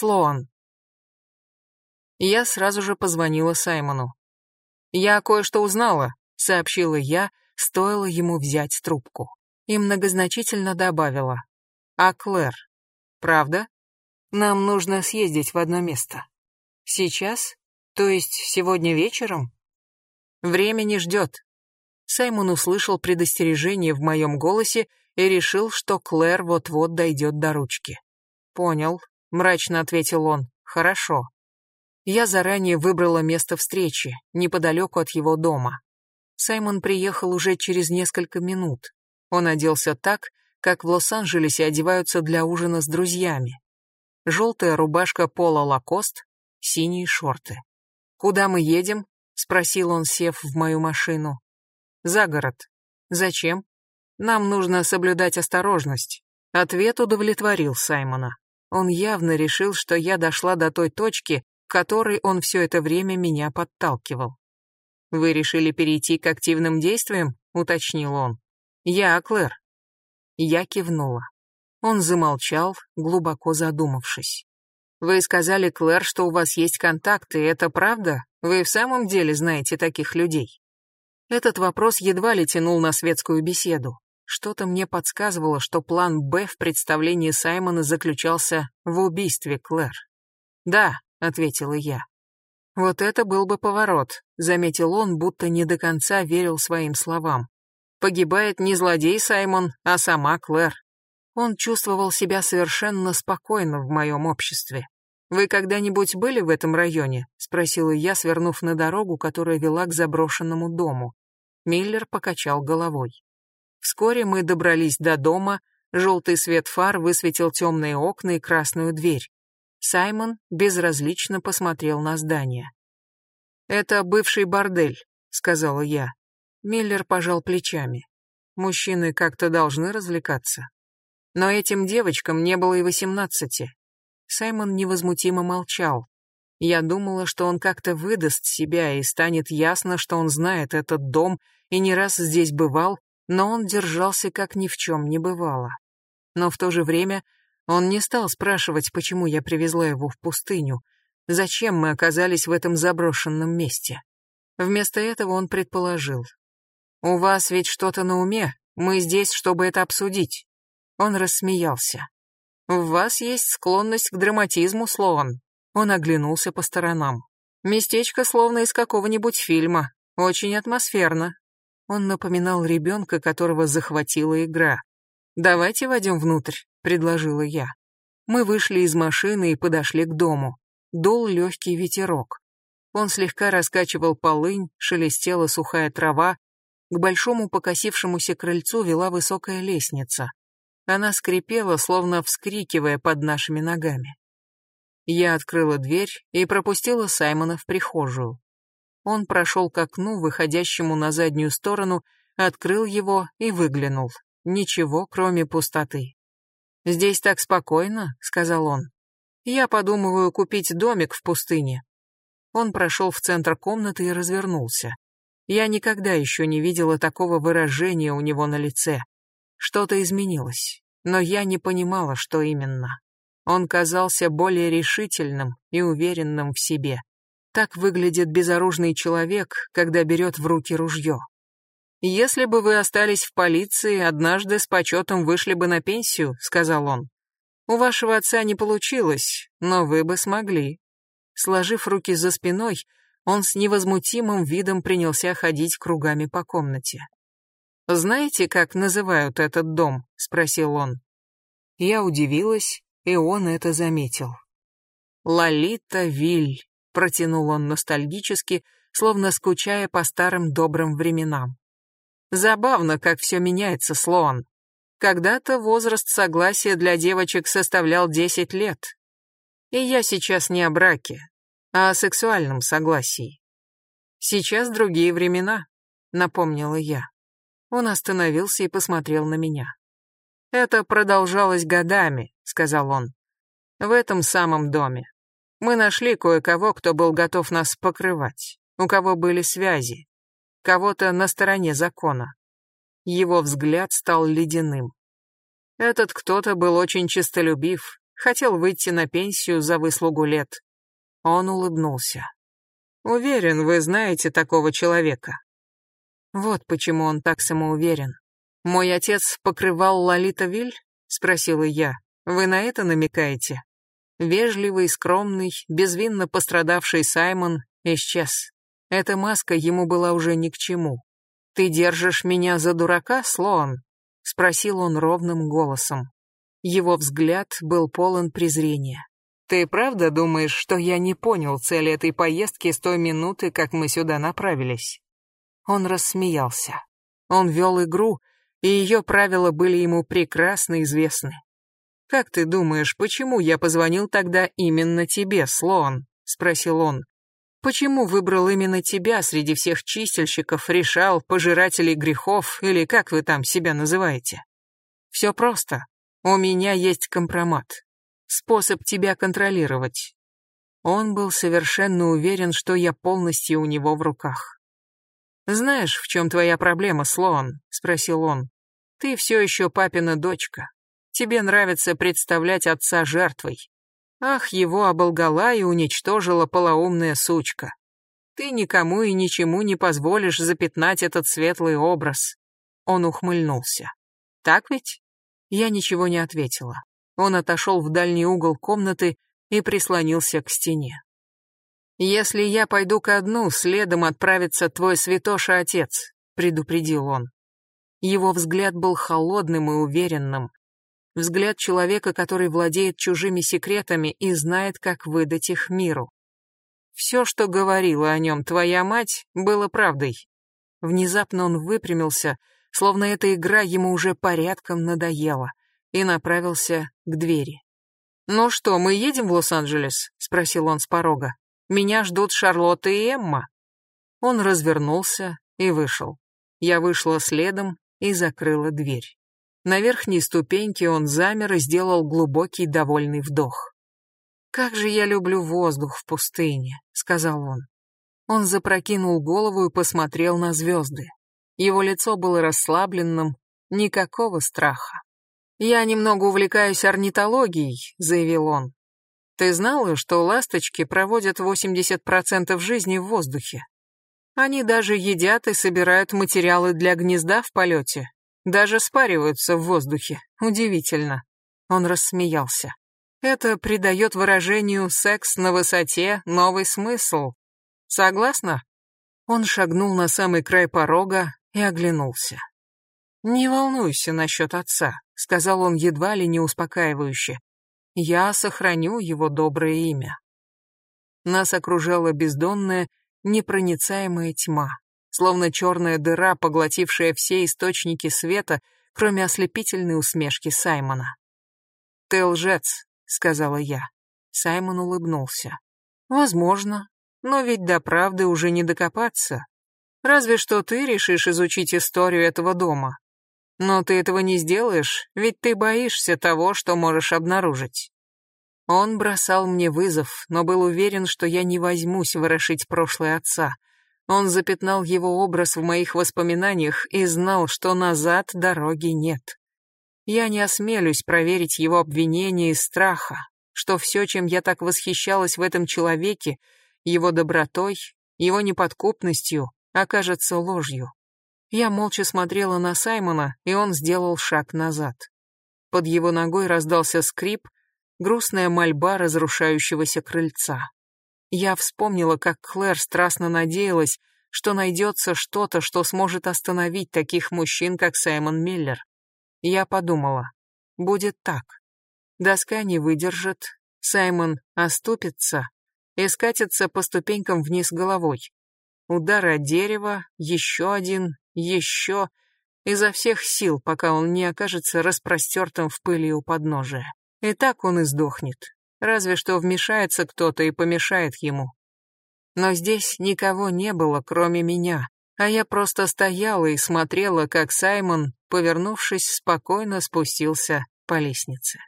Слоан. Я сразу же позвонила Саймону. «Я кое-что узнала», — сообщила я, стоило ему взять трубку. И многозначительно добавила. «А Клэр? Правда? Нам нужно съездить в одно место. Сейчас? То есть сегодня вечером?» «Время не ждет». Саймон услышал предостережение в моем голосе и решил, что Клэр вот-вот дойдет до ручки. «Понял», — мрачно ответил он. «Хорошо». Я заранее выбрала место встречи, неподалеку от его дома. Саймон приехал уже через несколько минут. Он оделся так, как в Лос-Анджелесе одеваются для ужина с друзьями. Желтая рубашка пола Лакост, синие шорты. «Куда мы едем?» — спросил он, сев в мою машину. «За город». «Зачем?» «Нам нужно соблюдать осторожность». Ответ удовлетворил Саймона. Он явно решил, что я дошла до той точки, которой он все это время меня подталкивал. «Вы решили перейти к активным действиям?» — уточнил он. «Я Клэр». Я кивнула. Он замолчал, глубоко задумавшись. «Вы сказали, Клэр, что у вас есть контакты, это правда? Вы в самом деле знаете таких людей?» Этот вопрос едва ли тянул на светскую беседу. Что-то мне подсказывало, что план «Б» в представлении Саймона заключался в убийстве Клэр. «Да», — ответила я. «Вот это был бы поворот», — заметил он, будто не до конца верил своим словам. «Погибает не злодей Саймон, а сама Клэр». Он чувствовал себя совершенно спокойно в моем обществе. «Вы когда-нибудь были в этом районе?» — спросила я, свернув на дорогу, которая вела к заброшенному дому. Миллер покачал головой. Вскоре мы добрались до дома, желтый свет фар высветил темные окна и красную дверь. Саймон безразлично посмотрел на здание. «Это бывший бордель», — сказала я. Миллер пожал плечами. Мужчины как-то должны развлекаться. Но этим девочкам не было и восемнадцати. Саймон невозмутимо молчал. Я думала, что он как-то выдаст себя и станет ясно, что он знает этот дом и не раз здесь бывал, но он держался как ни в чем не бывало. Но в то же время он не стал спрашивать, почему я привезла его в пустыню, зачем мы оказались в этом заброшенном месте. Вместо этого он предположил. «У вас ведь что-то на уме, мы здесь, чтобы это обсудить». Он рассмеялся. «В вас есть склонность к драматизму, Слоан». Он оглянулся по сторонам. «Местечко словно из какого-нибудь фильма, очень атмосферно». Он напоминал ребенка, которого захватила игра. «Давайте войдем внутрь», — предложила я. Мы вышли из машины и подошли к дому. Дул легкий ветерок. Он слегка раскачивал полынь, шелестела сухая трава. К большому покосившемуся крыльцу вела высокая лестница. Она скрипела, словно вскрикивая под нашими ногами. Я открыла дверь и пропустила Саймона в прихожую. Он прошел к окну, выходящему на заднюю сторону, открыл его и выглянул. Ничего, кроме пустоты. «Здесь так спокойно», — сказал он. «Я подумываю купить домик в пустыне». Он прошел в центр комнаты и развернулся. Я никогда еще не видела такого выражения у него на лице. Что-то изменилось, но я не понимала, что именно. Он казался более решительным и уверенным в себе. Так выглядит безоружный человек, когда берет в руки ружье. «Если бы вы остались в полиции, однажды с почетом вышли бы на пенсию», — сказал он. «У вашего отца не получилось, но вы бы смогли». Сложив руки за спиной, он с невозмутимым видом принялся ходить кругами по комнате. «Знаете, как называют этот дом?» — спросил он. Я удивилась, и он это заметил. «Лолита Виль», — протянул он ностальгически, словно скучая по старым добрым временам. Забавно, как все меняется, Слоан. Когда-то возраст согласия для девочек составлял 10 лет. И я сейчас не о браке, а о сексуальном согласии. Сейчас другие времена, напомнила я. Он остановился и посмотрел на меня. Это продолжалось годами, сказал он. В этом самом доме. Мы нашли кое-кого, кто был готов нас покрывать, у кого были связи кого-то на стороне закона. Его взгляд стал ледяным. Этот кто-то был очень честолюбив, Хотел выйти на пенсию за выслугу лет. Он улыбнулся. Уверен, вы знаете такого человека. Вот почему он так самоуверен. Мой отец покрывал Лолита Виль? Спросила я. Вы на это намекаете? Вежливый, скромный, безвинно пострадавший Саймон исчез. Эта маска ему была уже ни к чему. «Ты держишь меня за дурака, Слоан?» — спросил он ровным голосом. Его взгляд был полон презрения. «Ты правда думаешь, что я не понял цели этой поездки с той минуты, как мы сюда направились?» Он рассмеялся. Он вел игру, и ее правила были ему прекрасно известны. «Как ты думаешь, почему я позвонил тогда именно тебе, Слоан?» — спросил он. Почему выбрал именно тебя среди всех чистильщиков, решал, пожирателей грехов или как вы там себя называете? Все просто. У меня есть компромат. Способ тебя контролировать. Он был совершенно уверен, что я полностью у него в руках. «Знаешь, в чем твоя проблема, Слоан?» — спросил он. «Ты все еще папина дочка. Тебе нравится представлять отца жертвой. Ах, его оболгала и уничтожила полоумная сучка. Ты никому и ничему не позволишь запятнать этот светлый образ. Он ухмыльнулся. Так ведь? Я ничего не ответила. Он отошел в дальний угол комнаты и прислонился к стене. «Если я пойду ко дну, следом отправится твой святоша отец», — предупредил он. Его взгляд был холодным и уверенным, Взгляд человека, который владеет чужими секретами и знает, как выдать их миру. Все, что говорила о нем твоя мать, было правдой. Внезапно он выпрямился, словно эта игра ему уже порядком надоела, и направился к двери. «Ну что, мы едем в Лос-Анджелес?» — спросил он с порога. «Меня ждут Шарлотта и Эмма». Он развернулся и вышел. Я вышла следом и закрыла дверь. На верхней ступеньке он замер и сделал глубокий довольный вдох. «Как же я люблю воздух в пустыне», — сказал он. Он запрокинул голову и посмотрел на звезды. Его лицо было расслабленным, никакого страха. «Я немного увлекаюсь орнитологией», — заявил он. «Ты знала, что ласточки проводят 80% жизни в воздухе? Они даже едят и собирают материалы для гнезда в полете, даже спариваются в воздухе. Удивительно. Он рассмеялся. Это придает выражению «секс на высоте» новый смысл. Согласна? Он шагнул на самый край порога и оглянулся. «Не волнуйся насчет отца», — сказал он едва ли не успокаивающе. «Я сохраню его доброе имя». Нас окружала бездонная, непроницаемая тьма словно черная дыра, поглотившая все источники света, кроме ослепительной усмешки Саймона. «Ты лжец», — сказала я. Саймон улыбнулся. «Возможно, но ведь до правды уже не докопаться. Разве что ты решишь изучить историю этого дома. Но ты этого не сделаешь, ведь ты боишься того, что можешь обнаружить». Он бросал мне вызов, но был уверен, что я не возьмусь ворошить прошлое отца — он запятнал его образ в моих воспоминаниях и знал, что назад дороги нет. Я не осмелюсь проверить его обвинение из страха, что все, чем я так восхищалась в этом человеке, его добротой, его неподкупностью, окажется ложью. Я молча смотрела на Саймона, и он сделал шаг назад. Под его ногой раздался скрип, грустная мольба разрушающегося крыльца. Я вспомнила, как Клэр страстно надеялась, что найдется что-то, что сможет остановить таких мужчин, как Саймон Миллер. Я подумала, будет так. Доска не выдержит, Саймон оступится и скатится по ступенькам вниз головой. Удар от дерева, еще один, еще, изо всех сил, пока он не окажется распростертым в пыли у подножия. И так он и сдохнет, разве что вмешается кто-то и помешает ему. Но здесь никого не было, кроме меня, а я просто стояла и смотрела, как Саймон, повернувшись, спокойно спустился по лестнице.